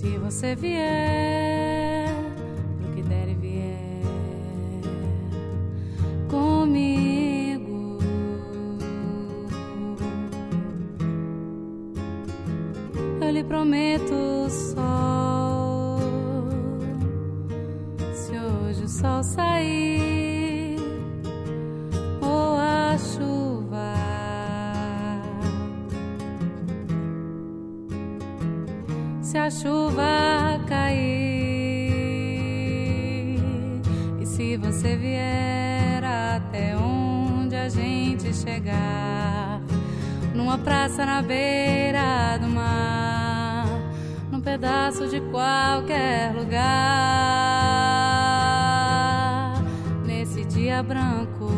se você vier, pro que der e vier comigo, eu lhe prometo o sol. Se hoje o sol sair Se a chuva cair. E se você vier até onde a gente chegar, numa praça na beira do mar, num pedaço de qualquer lugar, nesse dia branco,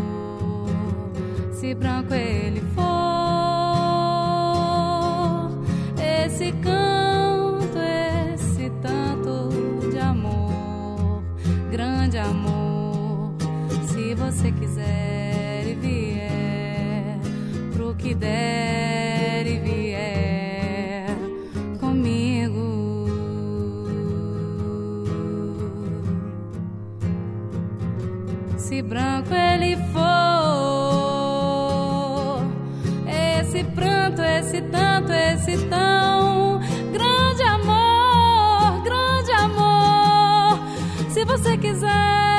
se branco ele for, grande amor, se você quiser e vier pro que der e vier comigo. Se branco ele for, esse pranto, esse tanto, esse tão Se você quiser